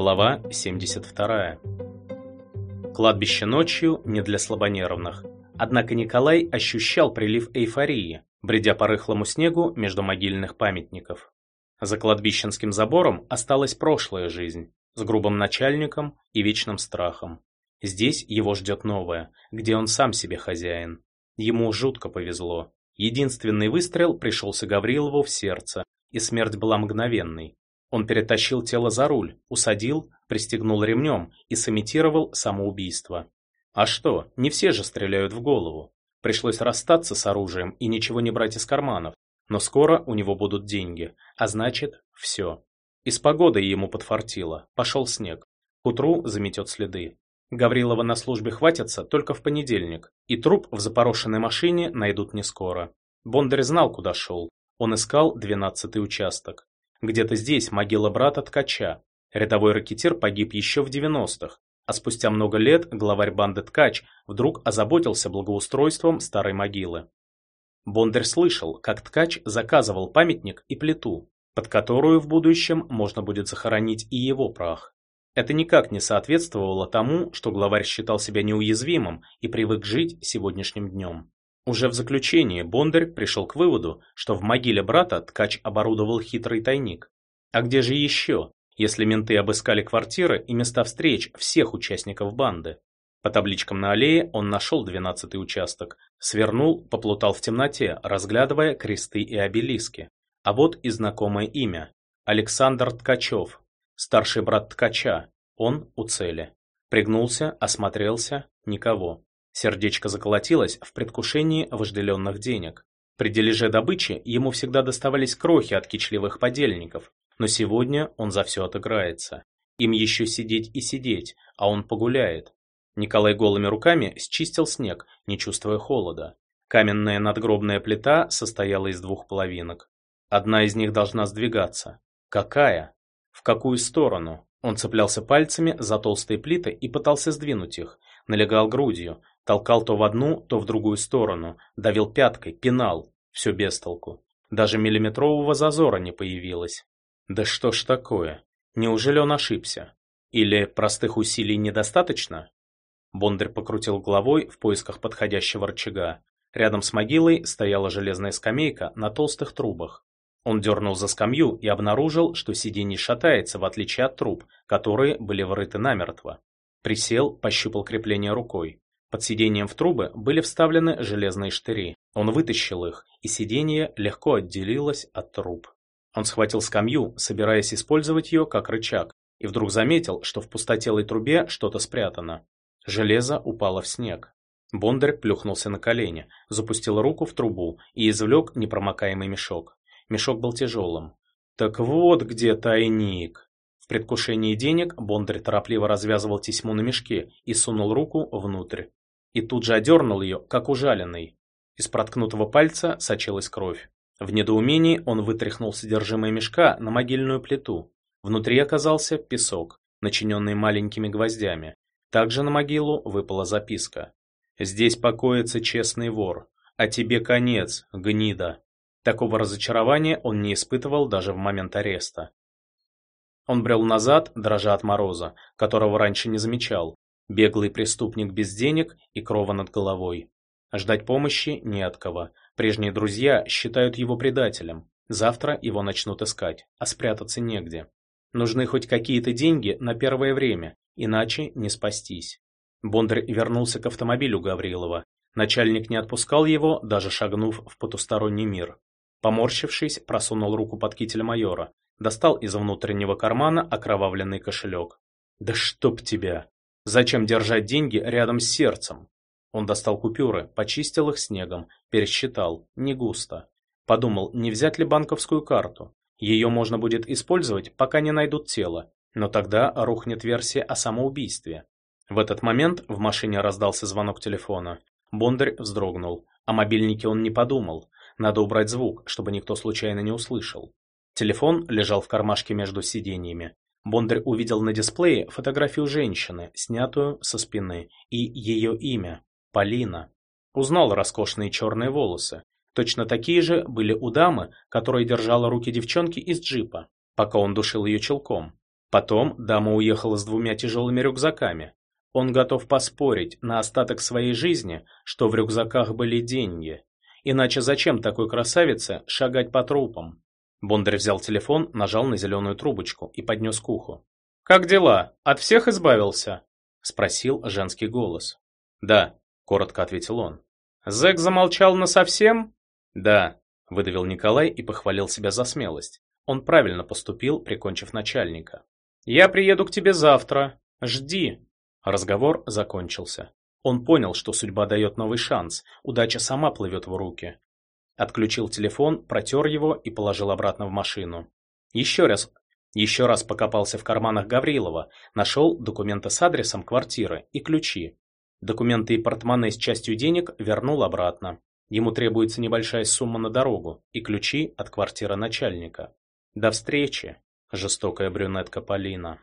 Глава 72. Кладбище ночью не для слабонервных. Однако Николай ощущал прилив эйфории, бредя по рыхлому снегу между могильных памятников. За кладбищенским забором осталась прошлая жизнь, с грубым начальником и вечным страхом. Здесь его ждет новое, где он сам себе хозяин. Ему жутко повезло. Единственный выстрел пришелся Гаврилову в сердце, и смерть была мгновенной. Он перетащил тело за руль, усадил, пристегнул ремнем и сымитировал самоубийство. А что, не все же стреляют в голову. Пришлось расстаться с оружием и ничего не брать из карманов. Но скоро у него будут деньги, а значит, все. И с погодой ему подфартило, пошел снег. К утру заметет следы. Гаврилова на службе хватится только в понедельник, и труп в запорошенной машине найдут не скоро. Бондарь знал, куда шел. Он искал двенадцатый участок. Где-то здесь могила брата Ткача. Рядовой ракетир погиб еще в 90-х, а спустя много лет главарь банды Ткач вдруг озаботился благоустройством старой могилы. Бондарь слышал, как Ткач заказывал памятник и плиту, под которую в будущем можно будет захоронить и его прах. Это никак не соответствовало тому, что главарь считал себя неуязвимым и привык жить сегодняшним днем. Уже в заключении Бондарь пришел к выводу, что в могиле брата ткач оборудовал хитрый тайник. А где же еще, если менты обыскали квартиры и места встреч всех участников банды? По табличкам на аллее он нашел двенадцатый участок, свернул, поплутал в темноте, разглядывая кресты и обелиски. А вот и знакомое имя. Александр Ткачев, старший брат Ткача. Он у цели. Пригнулся, осмотрелся, никого. Сердечко заколотилось в предвкушении вожделенных денег. При дележе добычи ему всегда доставались крохи от кичливых подельников, но сегодня он за все отыграется. Им еще сидеть и сидеть, а он погуляет. Николай голыми руками счистил снег, не чувствуя холода. Каменная надгробная плита состояла из двух половинок. Одна из них должна сдвигаться. Какая? В какую сторону? Он цеплялся пальцами за толстые плиты и пытался сдвинуть их, налегал грудью, Толкал то в одну, то в другую сторону, давил пяткой, пинал. Все без толку. Даже миллиметрового зазора не появилось. Да что ж такое? Неужели он ошибся? Или простых усилий недостаточно? Бондарь покрутил головой в поисках подходящего рычага. Рядом с могилой стояла железная скамейка на толстых трубах. Он дернул за скамью и обнаружил, что сиденье шатается, в отличие от труб, которые были врыты намертво. Присел, пощупал крепление рукой. Под сиденьем в трубы были вставлены железные штыри. Он вытащил их, и сиденье легко отделилось от труб. Он схватил скамью, собираясь использовать ее как рычаг, и вдруг заметил, что в пустотелой трубе что-то спрятано. Железо упало в снег. Бондарь плюхнулся на колени, запустил руку в трубу и извлек непромокаемый мешок. Мешок был тяжелым. Так вот где тайник. В предвкушении денег Бондарь торопливо развязывал тесьму на мешке и сунул руку внутрь и тут же одернул ее, как ужаленный. Из проткнутого пальца сочилась кровь. В недоумении он вытряхнул содержимое мешка на могильную плиту. Внутри оказался песок, начиненный маленькими гвоздями. Также на могилу выпала записка. «Здесь покоится честный вор, а тебе конец, гнида». Такого разочарования он не испытывал даже в момент ареста. Он брел назад, дрожа от мороза, которого раньше не замечал, Беглый преступник без денег и крова над головой. Ждать помощи не от кого. Прежние друзья считают его предателем. Завтра его начнут искать, а спрятаться негде. Нужны хоть какие-то деньги на первое время, иначе не спастись. Бондарь вернулся к автомобилю Гаврилова. Начальник не отпускал его, даже шагнув в потусторонний мир. Поморщившись, просунул руку под китель майора, достал из внутреннего кармана окровавленный кошелек. «Да чтоб тебя!» Зачем держать деньги рядом с сердцем? Он достал купюры, почистил их снегом, пересчитал, не густо. Подумал, не взять ли банковскую карту. Ее можно будет использовать, пока не найдут тело, но тогда рухнет версия о самоубийстве. В этот момент в машине раздался звонок телефона. Бондарь вздрогнул. О мобильнике он не подумал. Надо убрать звук, чтобы никто случайно не услышал. Телефон лежал в кармашке между сиденьями. Бондарь увидел на дисплее фотографию женщины, снятую со спины, и ее имя – Полина. Узнал роскошные черные волосы. Точно такие же были у дамы, которая держала руки девчонки из джипа, пока он душил ее челком. Потом дама уехала с двумя тяжелыми рюкзаками. Он готов поспорить на остаток своей жизни, что в рюкзаках были деньги. Иначе зачем такой красавице шагать по трупам? Бондарь взял телефон, нажал на зеленую трубочку и поднес к уху. «Как дела? От всех избавился?» — спросил женский голос. «Да», — коротко ответил он. «Зэк замолчал насовсем?» «Да», — выдавил Николай и похвалил себя за смелость. Он правильно поступил, прикончив начальника. «Я приеду к тебе завтра. Жди». Разговор закончился. Он понял, что судьба дает новый шанс, удача сама плывет в руки. Отключил телефон, протер его и положил обратно в машину. Еще раз, еще раз покопался в карманах Гаврилова, нашел документы с адресом квартиры и ключи. Документы и портмоне с частью денег вернул обратно. Ему требуется небольшая сумма на дорогу и ключи от квартиры начальника. До встречи, жестокая брюнетка Полина.